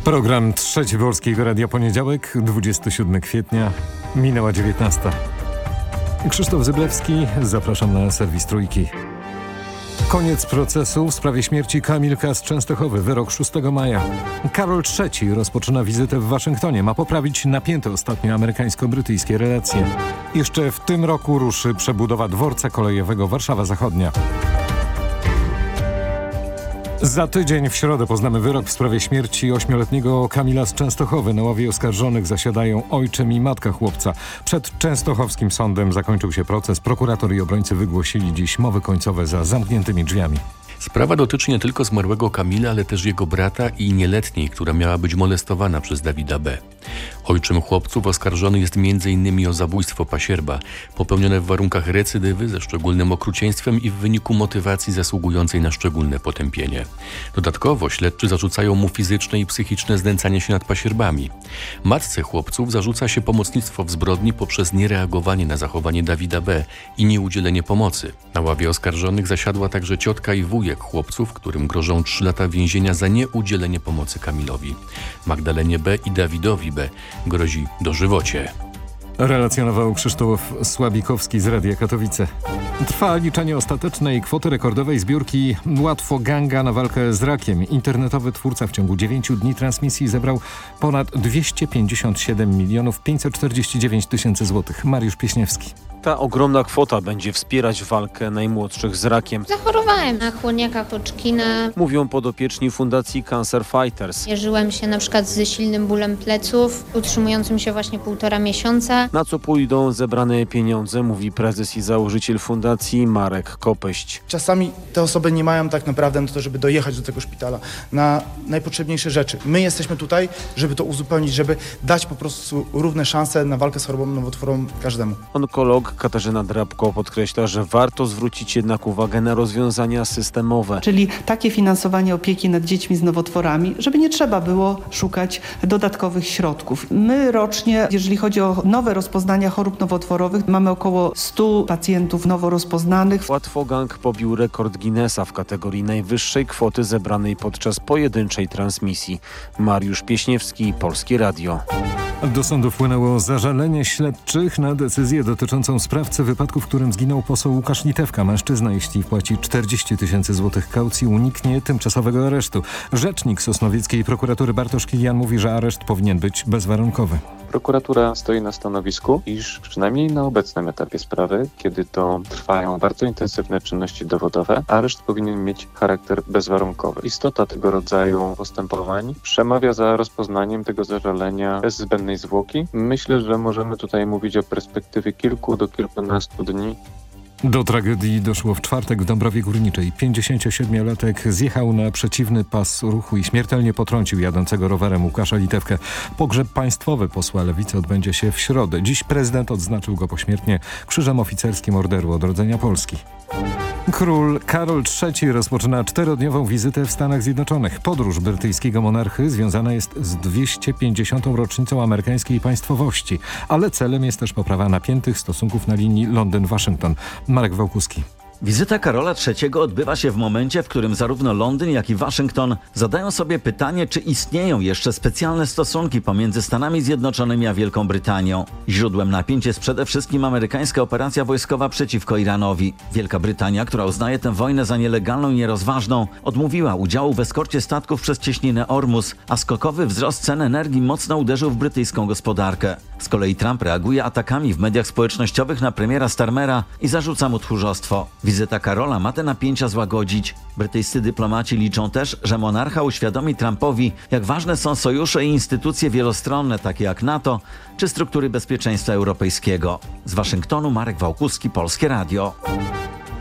Program Trzeci Polskiego Radia Poniedziałek, 27 kwietnia, minęła 19. Krzysztof Zyblewski, zapraszam na serwis Trójki. Koniec procesu w sprawie śmierci Kamilka z Częstochowy, wyrok 6 maja. Karol III rozpoczyna wizytę w Waszyngtonie. Ma poprawić napięte ostatnio amerykańsko-brytyjskie relacje. Jeszcze w tym roku ruszy przebudowa dworca kolejowego Warszawa Zachodnia. Za tydzień w środę poznamy wyrok w sprawie śmierci ośmioletniego Kamila z Częstochowy. Na ławie oskarżonych zasiadają ojczym i matka chłopca. Przed częstochowskim sądem zakończył się proces. Prokurator i obrońcy wygłosili dziś mowy końcowe za zamkniętymi drzwiami. Sprawa dotyczy nie tylko zmarłego Kamila, ale też jego brata i nieletniej, która miała być molestowana przez Dawida B. Ojczym chłopców oskarżony jest m.in. o zabójstwo pasierba, popełnione w warunkach recydywy ze szczególnym okrucieństwem i w wyniku motywacji zasługującej na szczególne potępienie. Dodatkowo śledczy zarzucają mu fizyczne i psychiczne znęcanie się nad pasierbami. Matce chłopców zarzuca się pomocnictwo w zbrodni poprzez niereagowanie na zachowanie Dawida B. i nieudzielenie pomocy. Na ławie oskarżonych zasiadła także ciotka i wujek chłopców, którym grożą trzy lata więzienia za nieudzielenie pomocy Kamilowi. Magdalenie B. i Dawidowi B. grozi dożywocie. Relacjonował Krzysztof Słabikowski z Radia Katowice. Trwa liczenie ostatecznej kwoty rekordowej zbiórki Łatwo Ganga na walkę z rakiem. Internetowy twórca w ciągu 9 dni transmisji zebrał ponad 257 milionów 549 tysięcy złotych. Mariusz Pieśniewski. Ta ogromna kwota będzie wspierać walkę najmłodszych z rakiem. Zachorowałem na chłoniaka Hodgkina. Mówią podopieczni Fundacji Cancer Fighters. Mierzyłem się na przykład ze silnym bólem pleców, utrzymującym się właśnie półtora miesiąca. Na co pójdą zebrane pieniądze, mówi prezes i założyciel fundacji Marek Kopeść. Czasami te osoby nie mają tak naprawdę na to, żeby dojechać do tego szpitala, na najpotrzebniejsze rzeczy. My jesteśmy tutaj, żeby to uzupełnić, żeby dać po prostu równe szanse na walkę z chorobą nowotworową każdemu. Onkolog Katarzyna Drabko podkreśla, że warto zwrócić jednak uwagę na rozwiązania systemowe. Czyli takie finansowanie opieki nad dziećmi z nowotworami, żeby nie trzeba było szukać dodatkowych środków. My rocznie, jeżeli chodzi o nowe rozpoznania chorób nowotworowych, mamy około 100 pacjentów nowo rozpoznanych. Łatwogang pobił rekord Guinnessa w kategorii najwyższej kwoty zebranej podczas pojedynczej transmisji. Mariusz Pieśniewski, Polskie Radio. Do sądu wpłynęło zażalenie śledczych na decyzję dotyczącą sprawcy wypadku, w którym zginął poseł Łukasz Litewka. Mężczyzna, jeśli wpłaci 40 tysięcy złotych kaucji, uniknie tymczasowego aresztu. Rzecznik Sosnowieckiej prokuratury Bartosz Kilian mówi, że areszt powinien być bezwarunkowy. Prokuratura stoi na stanowisku, iż przynajmniej na obecnym etapie sprawy, kiedy to trwają bardzo intensywne czynności dowodowe, areszt powinien mieć charakter bezwarunkowy. Istota tego rodzaju postępowań przemawia za rozpoznaniem tego zażalenia bez zbędnej zwłoki. Myślę, że możemy tutaj mówić o perspektywie kilku do kilkunastu dni. Do tragedii doszło w czwartek w Dąbrowie Górniczej. 57-latek zjechał na przeciwny pas ruchu i śmiertelnie potrącił jadącego rowerem Łukasza Litewkę. Pogrzeb państwowy posła Lewicy odbędzie się w środę. Dziś prezydent odznaczył go pośmiertnie Krzyżem Oficerskim Orderu Odrodzenia Polski. Król Karol III rozpoczyna czterodniową wizytę w Stanach Zjednoczonych. Podróż brytyjskiego monarchy związana jest z 250. rocznicą amerykańskiej państwowości, ale celem jest też poprawa napiętych stosunków na linii Londyn-Waszyngton. Marek Wałkuski. Wizyta Karola III odbywa się w momencie, w którym zarówno Londyn, jak i Waszyngton zadają sobie pytanie, czy istnieją jeszcze specjalne stosunki pomiędzy Stanami Zjednoczonymi a Wielką Brytanią. Źródłem napięć jest przede wszystkim amerykańska operacja wojskowa przeciwko Iranowi. Wielka Brytania, która uznaje tę wojnę za nielegalną i nierozważną, odmówiła udziału w eskorcie statków przez cieśninę Ormus, a skokowy wzrost cen energii mocno uderzył w brytyjską gospodarkę. Z kolei Trump reaguje atakami w mediach społecznościowych na premiera Starmera i zarzuca mu tchórzostwo. Wizyta Karola ma te napięcia złagodzić. Brytyjscy dyplomaci liczą też, że monarcha uświadomi Trumpowi, jak ważne są sojusze i instytucje wielostronne, takie jak NATO czy struktury bezpieczeństwa europejskiego. Z Waszyngtonu Marek Wałkuski, Polskie Radio.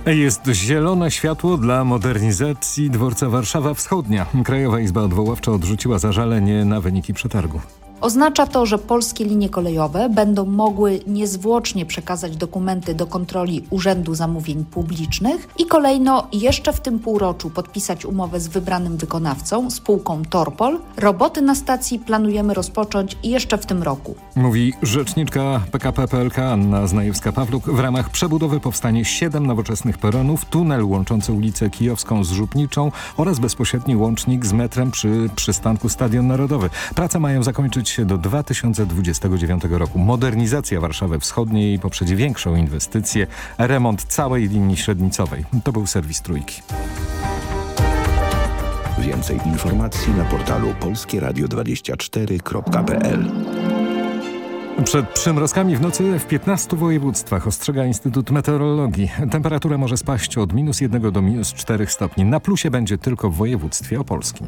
Jest zielone światło dla modernizacji dworca Warszawa Wschodnia. Krajowa Izba Odwoławcza odrzuciła zażalenie na wyniki przetargu. Oznacza to, że polskie linie kolejowe będą mogły niezwłocznie przekazać dokumenty do kontroli Urzędu Zamówień Publicznych i kolejno jeszcze w tym półroczu podpisać umowę z wybranym wykonawcą, spółką Torpol. Roboty na stacji planujemy rozpocząć jeszcze w tym roku. Mówi rzeczniczka PKP PLK Anna Znajewska-Pawluk. W ramach przebudowy powstanie siedem nowoczesnych peronów, tunel łączący ulicę Kijowską z Żupniczą oraz bezpośredni łącznik z metrem przy przystanku Stadion Narodowy. Prace mają zakończyć się do 2029 roku. Modernizacja Warszawy Wschodniej poprzedzi większą inwestycję, remont całej linii średnicowej. To był serwis Trójki. Więcej informacji na portalu polskieradio24.pl przed przymrozkami w nocy w 15 województwach ostrzega Instytut Meteorologii. Temperatura może spaść od minus 1 do minus 4 stopni. Na plusie będzie tylko w województwie opolskim.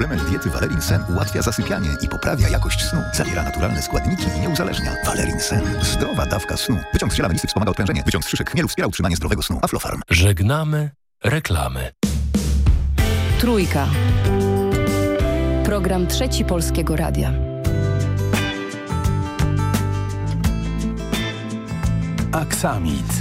Suplement diety Valerin Sen ułatwia zasypianie i poprawia jakość snu. Zawiera naturalne składniki i nie uzależnia. Valerin Sen. Zdrowa dawka snu. Wyciąg z ziela melisy wspomaga odprężenie. Wyciąg z szyszek chmielu wspiera utrzymanie zdrowego snu. Aflofarm. Żegnamy reklamy. Trójka. Program Trzeci Polskiego Radia. Aksamit.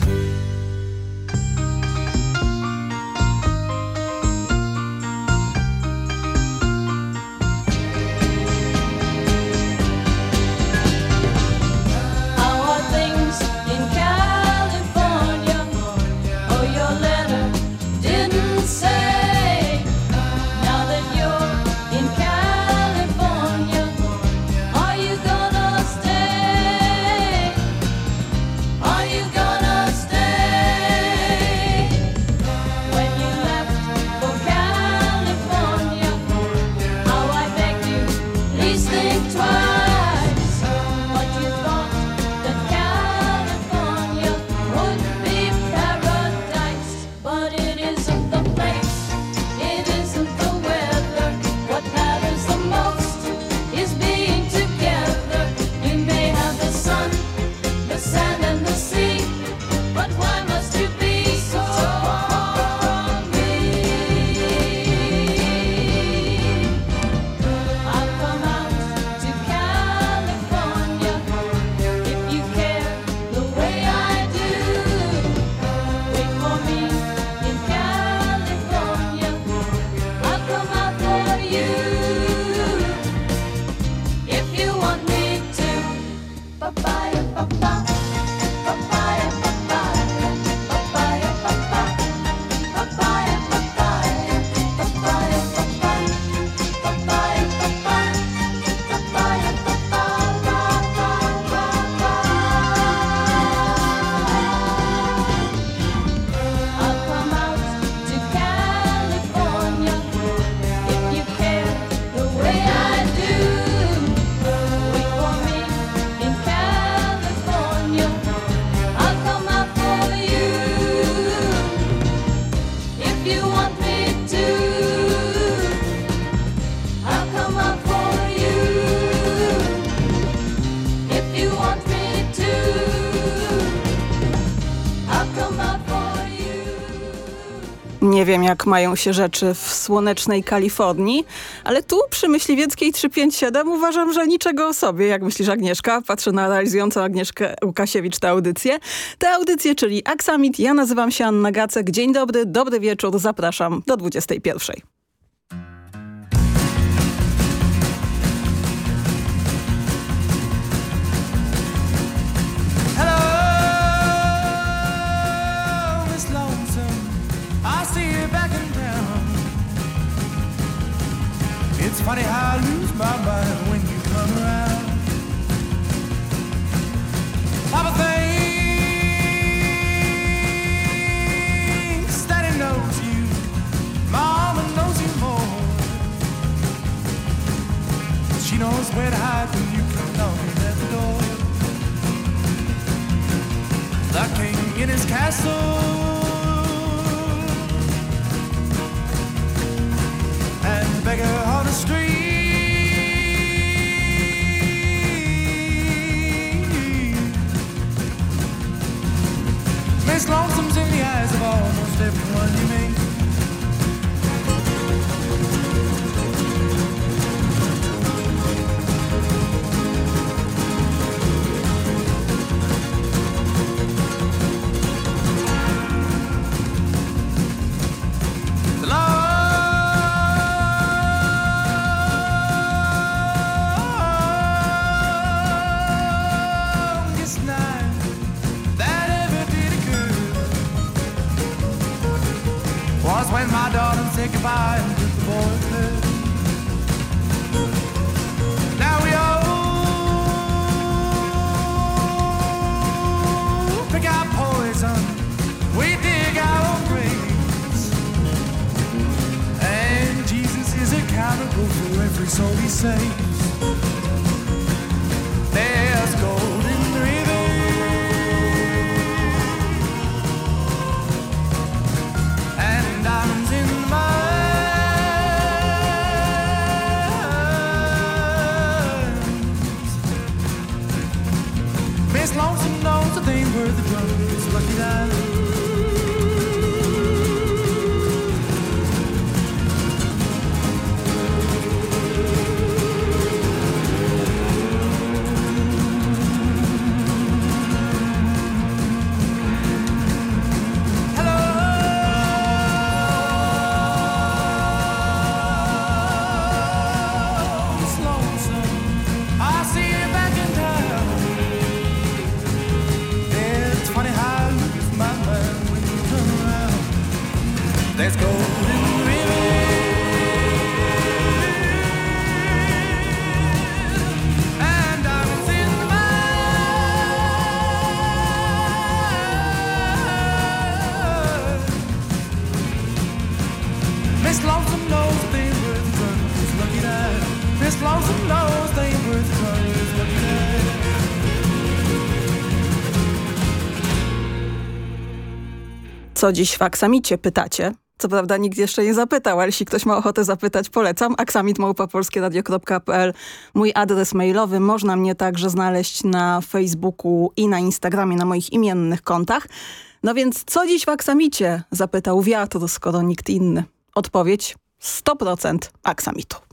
Nie wiem, jak mają się rzeczy w słonecznej Kalifornii, ale tu przy Myśliwieckiej 357 uważam, że niczego o sobie. Jak myślisz, Agnieszka? Patrzę na realizującą Agnieszkę Łukasiewicz tę audycję. Tę audycję, czyli Aksamit. Ja nazywam się Anna Gacek. Dzień dobry, dobry wieczór. Zapraszam do 21. when you come around. Papa thinks that he knows you. Mama knows you more. She knows where to hide when you come knocking at the door. The king in his castle. and beggar on the street. Miss Lonesome's in the eyes of almost everyone you meet. Só all he. Co dziś w Aksamicie pytacie? Co prawda nikt jeszcze nie zapytał, ale jeśli ktoś ma ochotę zapytać, polecam. aksamitmałpa.polskieradio.pl Mój adres mailowy. Można mnie także znaleźć na Facebooku i na Instagramie, na moich imiennych kontach. No więc co dziś w Aksamicie? Zapytał wiatr, skoro nikt inny. Odpowiedź 100% Aksamitu.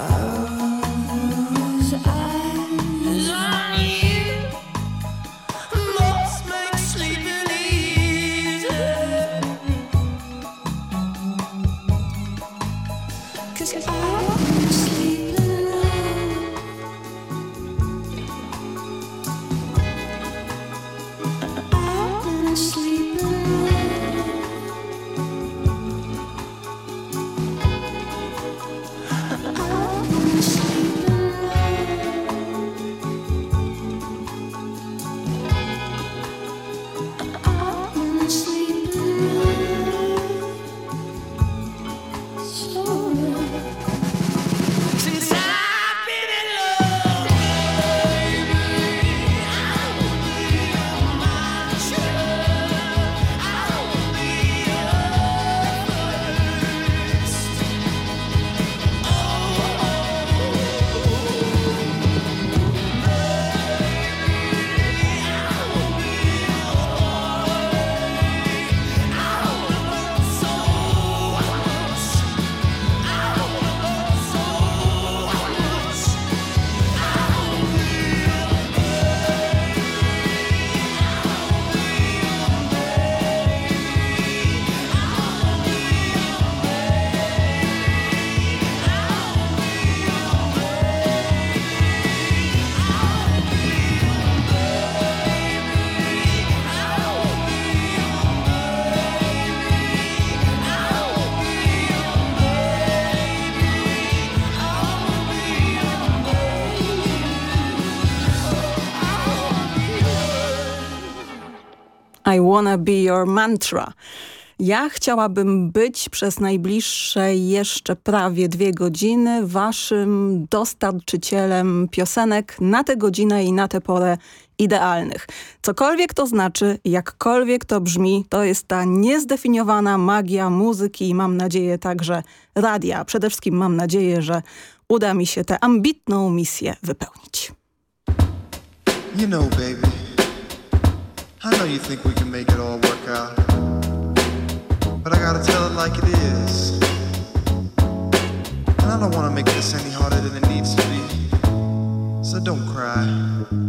Oh I wanna be your mantra. Ja chciałabym być przez najbliższe jeszcze prawie dwie godziny waszym dostarczycielem piosenek na tę godzinę i na tę porę idealnych. Cokolwiek to znaczy, jakkolwiek to brzmi, to jest ta niezdefiniowana magia muzyki i mam nadzieję także radia. Przede wszystkim mam nadzieję, że uda mi się tę ambitną misję wypełnić. You know, baby, I know you think we can make it all work out. But I gotta tell it like it is. And I don't wanna make this any harder than it needs to be. So don't cry.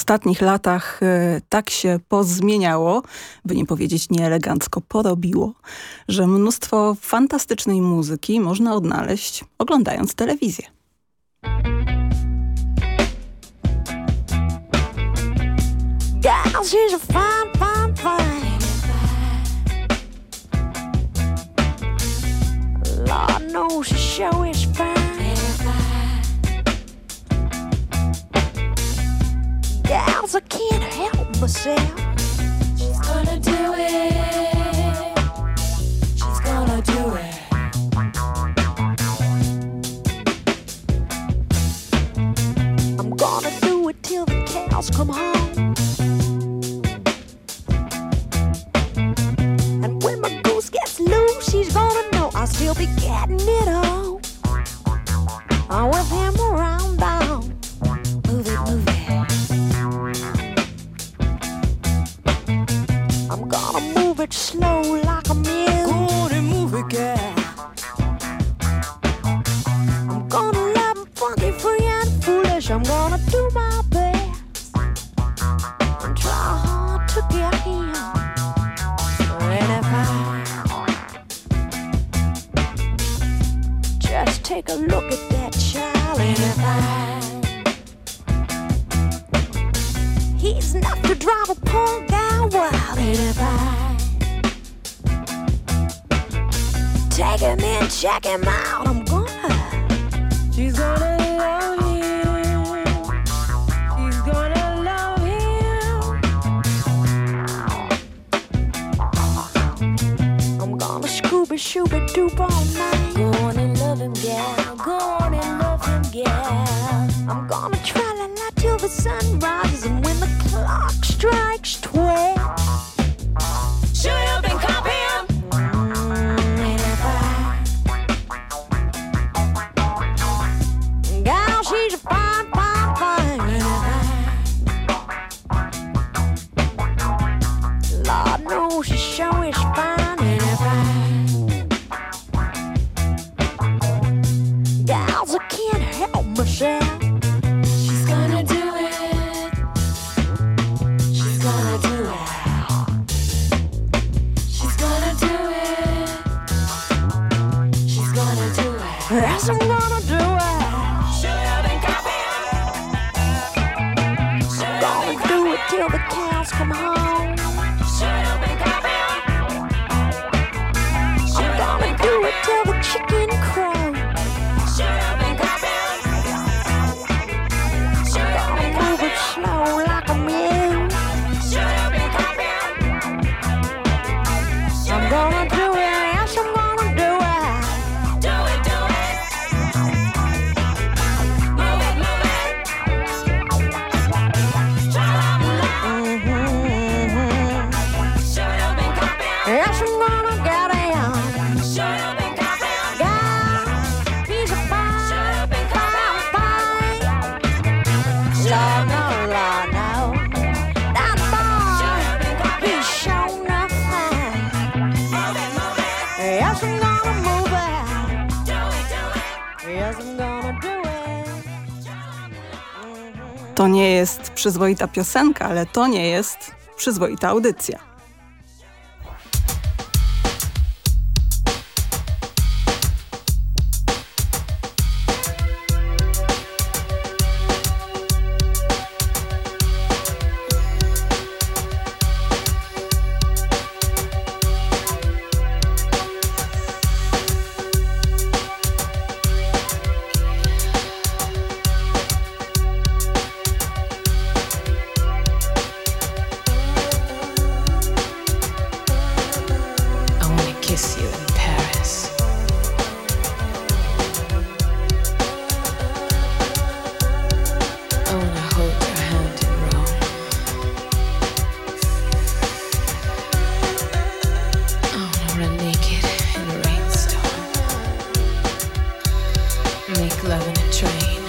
Ostatnich latach e, tak się pozmieniało, by nie powiedzieć nieelegancko porobiło, że mnóstwo fantastycznej muzyki można odnaleźć oglądając telewizję. Girl, she's a fine, fine, fine. gals, I can't help myself. She's gonna do it. She's gonna do it. I'm gonna do it till the cows come home. And when my goose gets loose, she's gonna know I'll still be getting it on. Oh, with him till the cows come home. I'm gonna do it till the chicken crows. nie jest przyzwoita piosenka, ale to nie jest przyzwoita audycja. loving a train.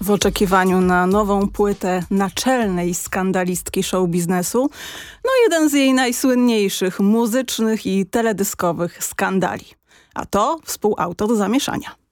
W oczekiwaniu na nową płytę naczelnej skandalistki show biznesu, no jeden z jej najsłynniejszych muzycznych i teledyskowych skandali. A to współautor Zamieszania.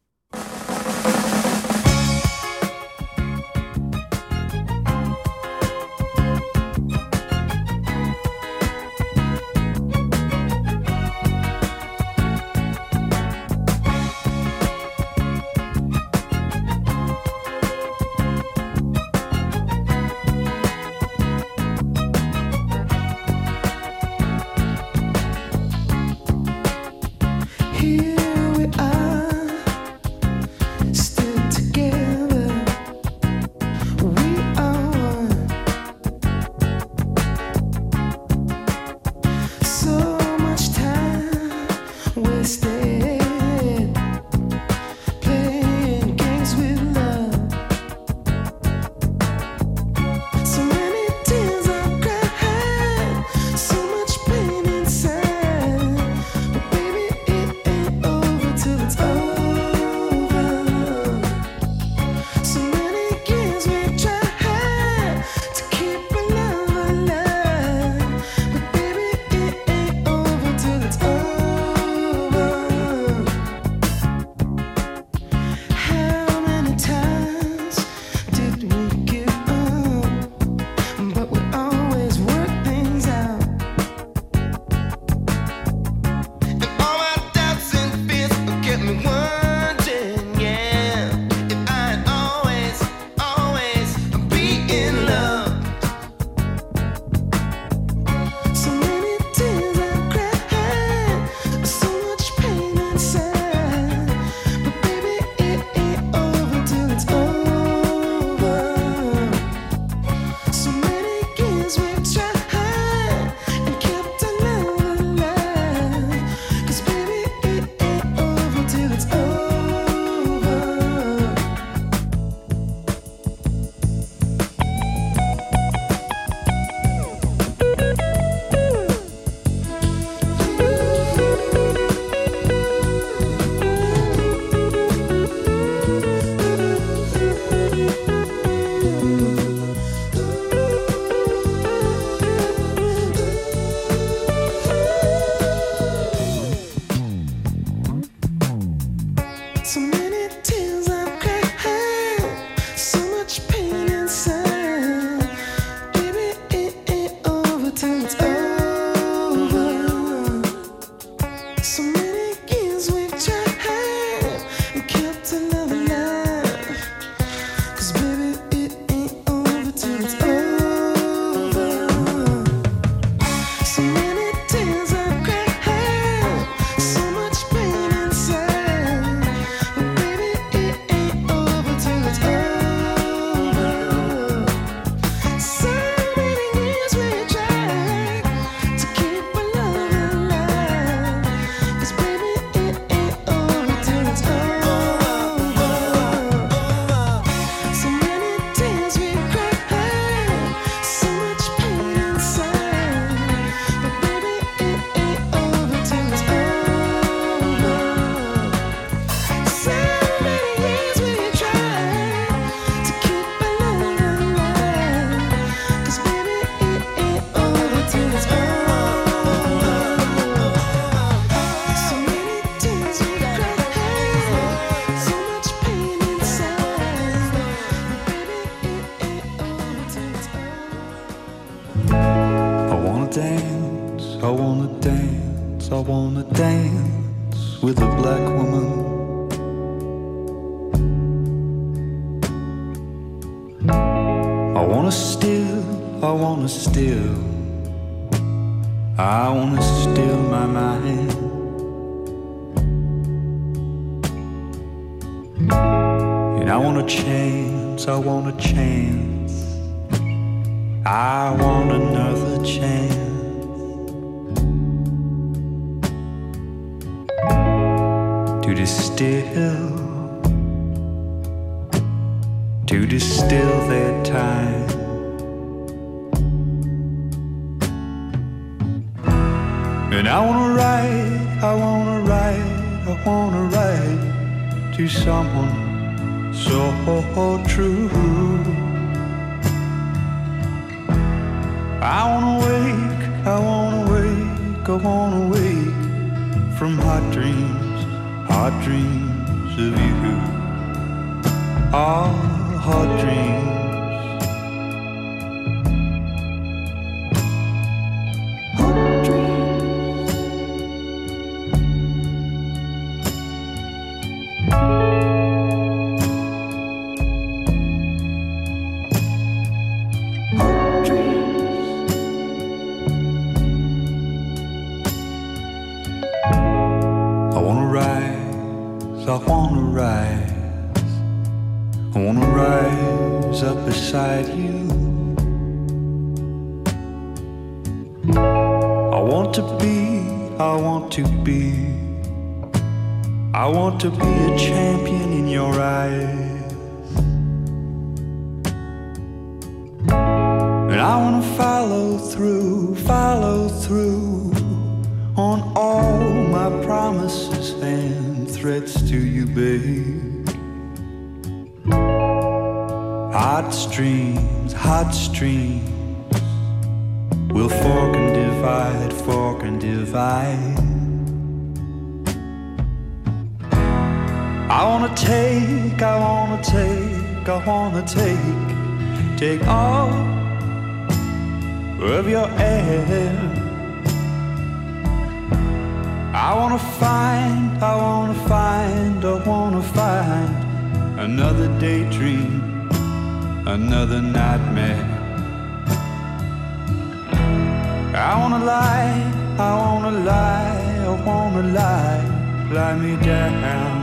summer light, lie me down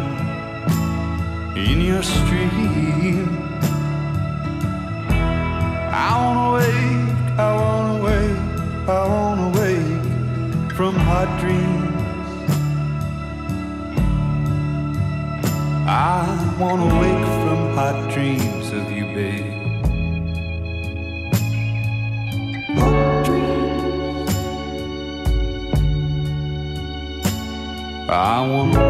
in your stream. I wanna wake, I wanna wake, I wanna wake from hot dreams. I wanna wake from hot dreams of you, babe. I want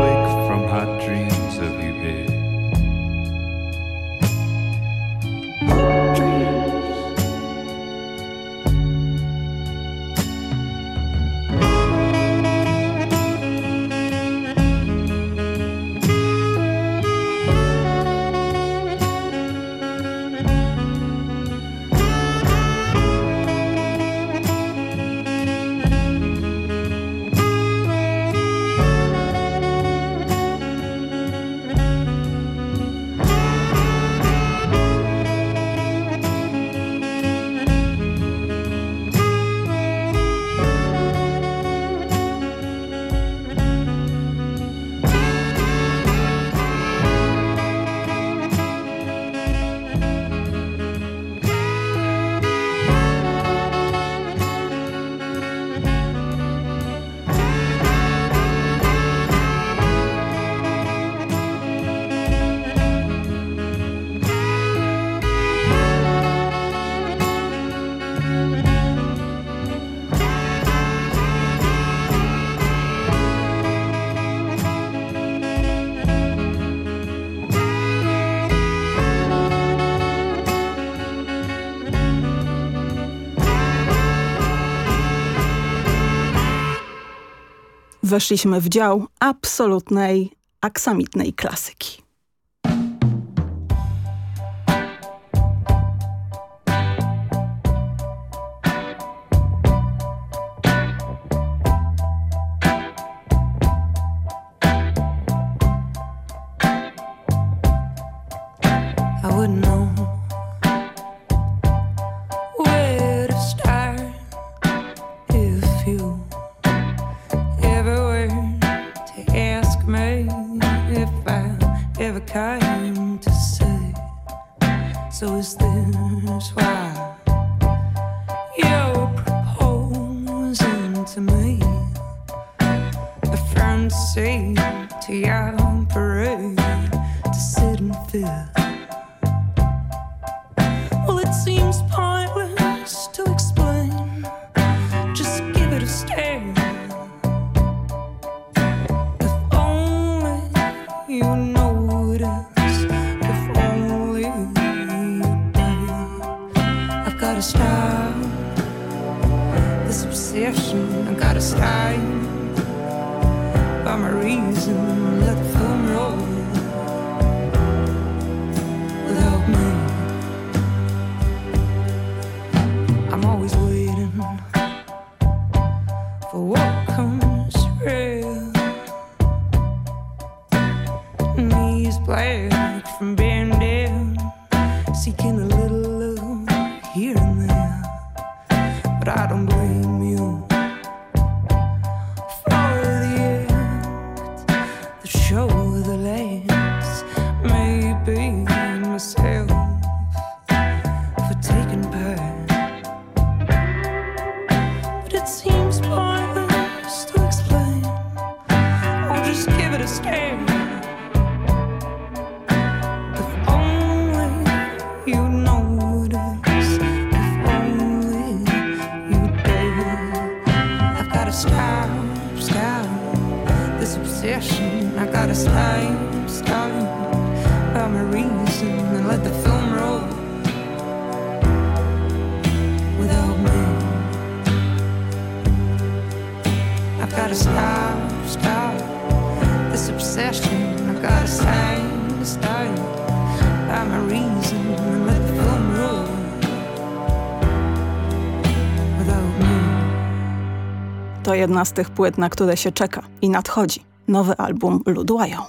weszliśmy w dział absolutnej aksamitnej klasyki. Reason and let the film roll without me. I've gotta stop, stop this obsession. I've gotta stop, reason and let the film roll without me. To jedna z tych płyt, na które się czeka i nadchodzi. Nowy album Ludłają.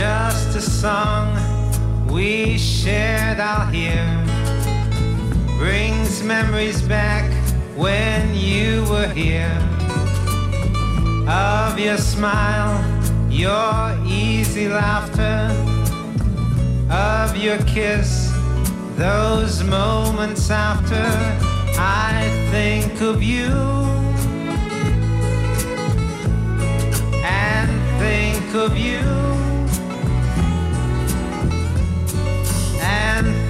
just a song we shared out here. Brings memories back when you were here. Of your smile your easy laughter. Of your kiss those moments after i think of you. And think of you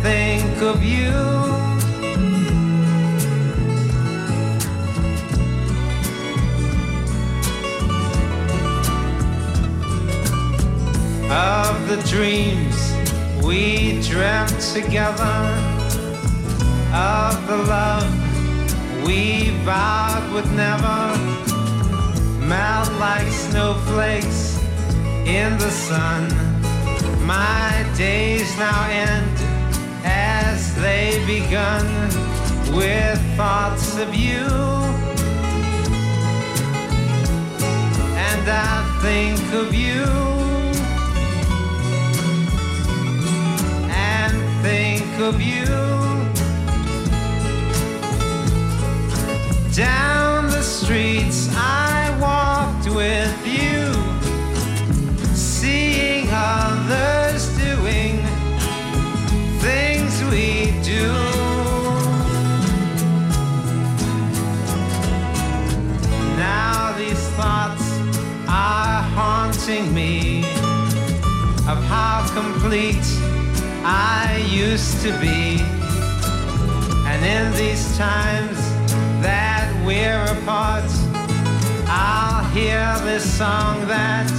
think of you. Of the dreams we dreamt together, of the love we vowed would never melt like snowflakes in the sun. My days now end they begun with thoughts of you. And I think of you. And think of you. Down the streets I walked with you seeing others haunting me of how complete I used to be. And in these times that we're apart, I'll hear this song that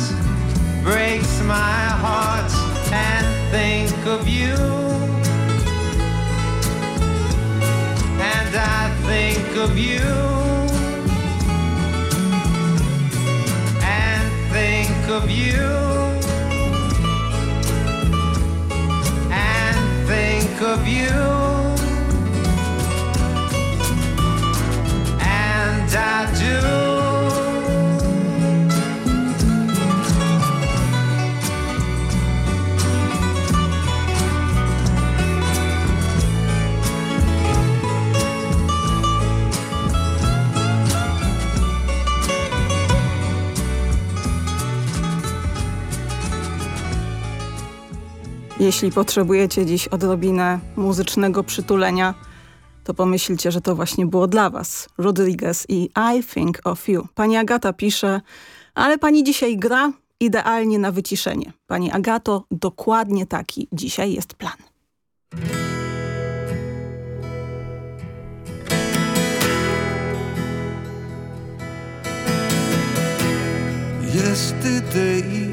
breaks my heart and think of you. And I think of you. of you and think of you and I do. Jeśli potrzebujecie dziś odrobinę muzycznego przytulenia, to pomyślcie, że to właśnie było dla was. Rodriguez i I Think of You. Pani Agata pisze, ale pani dzisiaj gra idealnie na wyciszenie. Pani Agato, dokładnie taki dzisiaj jest plan. Yesterday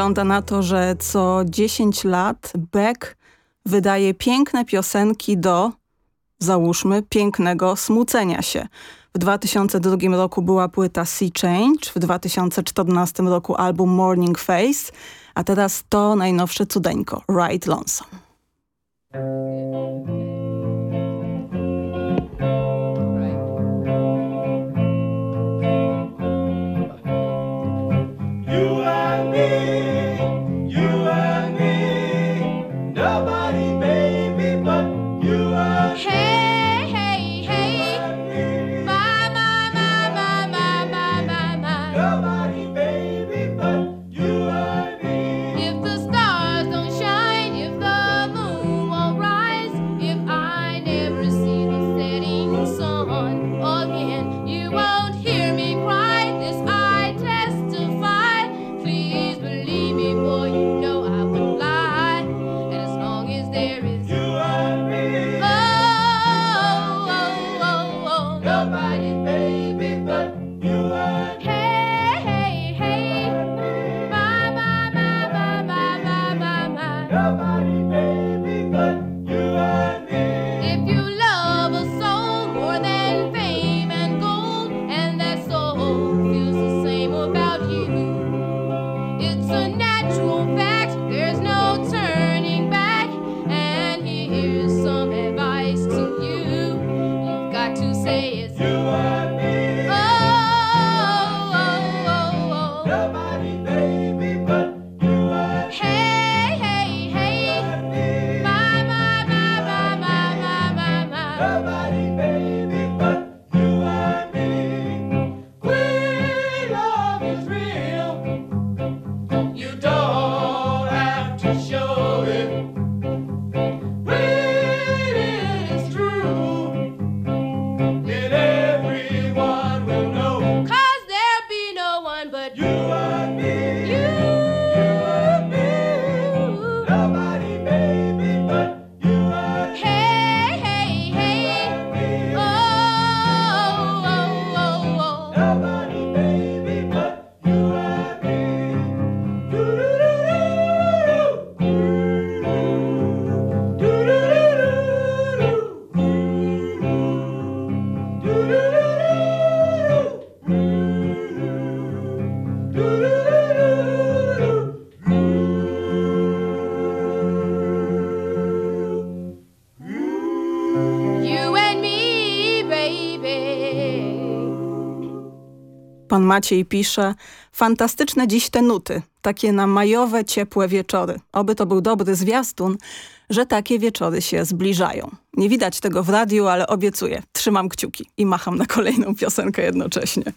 wygląda na to, że co 10 lat Beck wydaje piękne piosenki do, załóżmy, pięknego smucenia się. W 2002 roku była płyta Sea Change, w 2014 roku album Morning Face, a teraz to najnowsze cudeńko, Right Lonesome. You and me. Pan Maciej pisze, fantastyczne dziś te nuty, takie na majowe, ciepłe wieczory. Oby to był dobry zwiastun, że takie wieczory się zbliżają. Nie widać tego w radiu, ale obiecuję, trzymam kciuki i macham na kolejną piosenkę jednocześnie.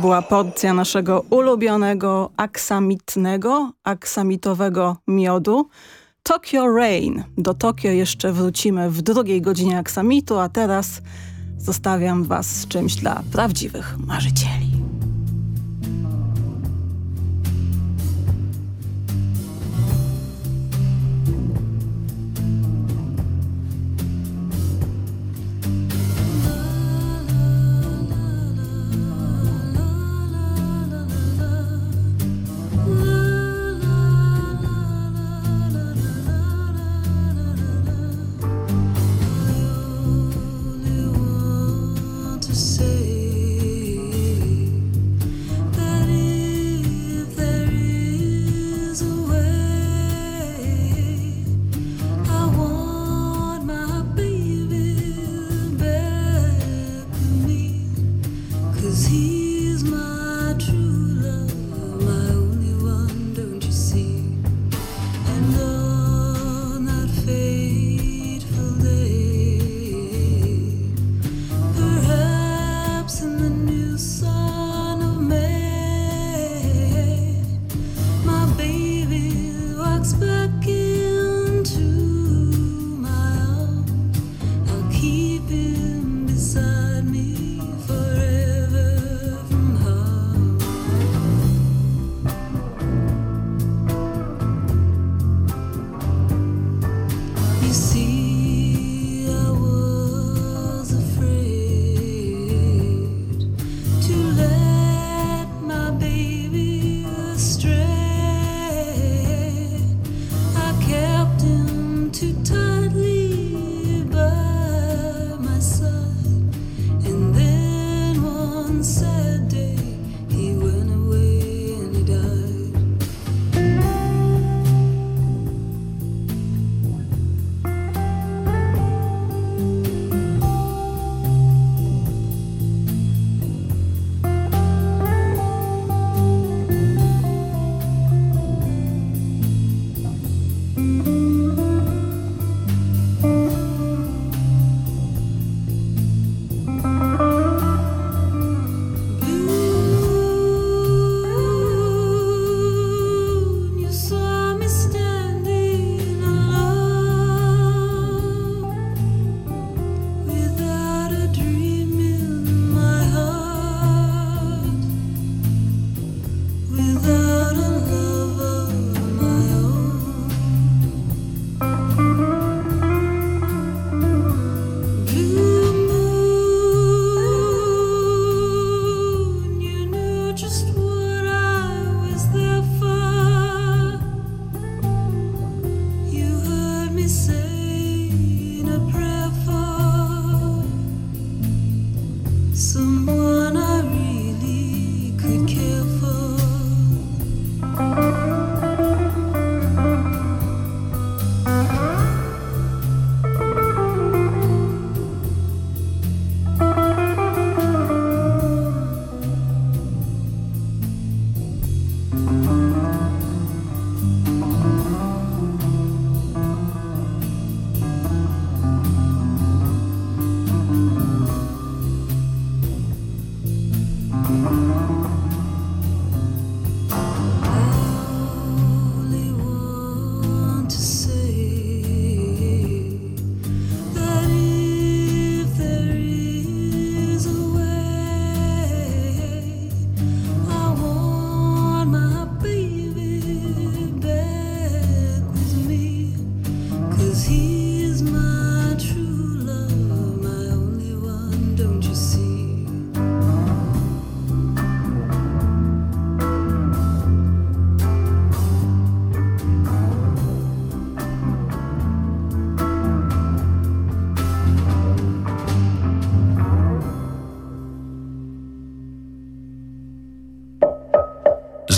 Była porcja naszego ulubionego aksamitnego, aksamitowego miodu. Tokyo Rain. Do Tokio jeszcze wrócimy w drugiej godzinie aksamitu, a teraz zostawiam was z czymś dla prawdziwych marzycieli.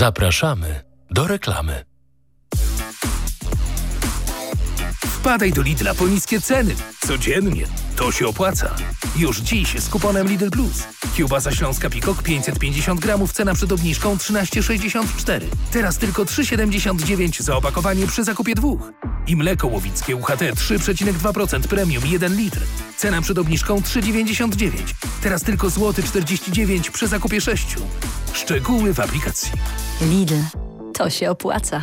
Zapraszamy do reklamy. Wpadaj do Lidla po niskie ceny. Codziennie. To się opłaca. Już dziś z kuponem Lidl Plus. Kiełbasa śląska Pikok 550 gramów, cena przed obniżką 13,64. Teraz tylko 3,79 za opakowanie przy zakupie dwóch. I mleko łowickie UHT 3,2% premium 1 litr. Cena przed obniżką 3,99. Teraz tylko złoty 49 przy zakupie 6. Szczegóły w aplikacji. Lidl. To się opłaca.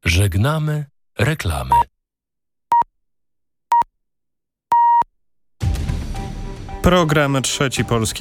Żegnamy reklamy. Program Trzeci Polski.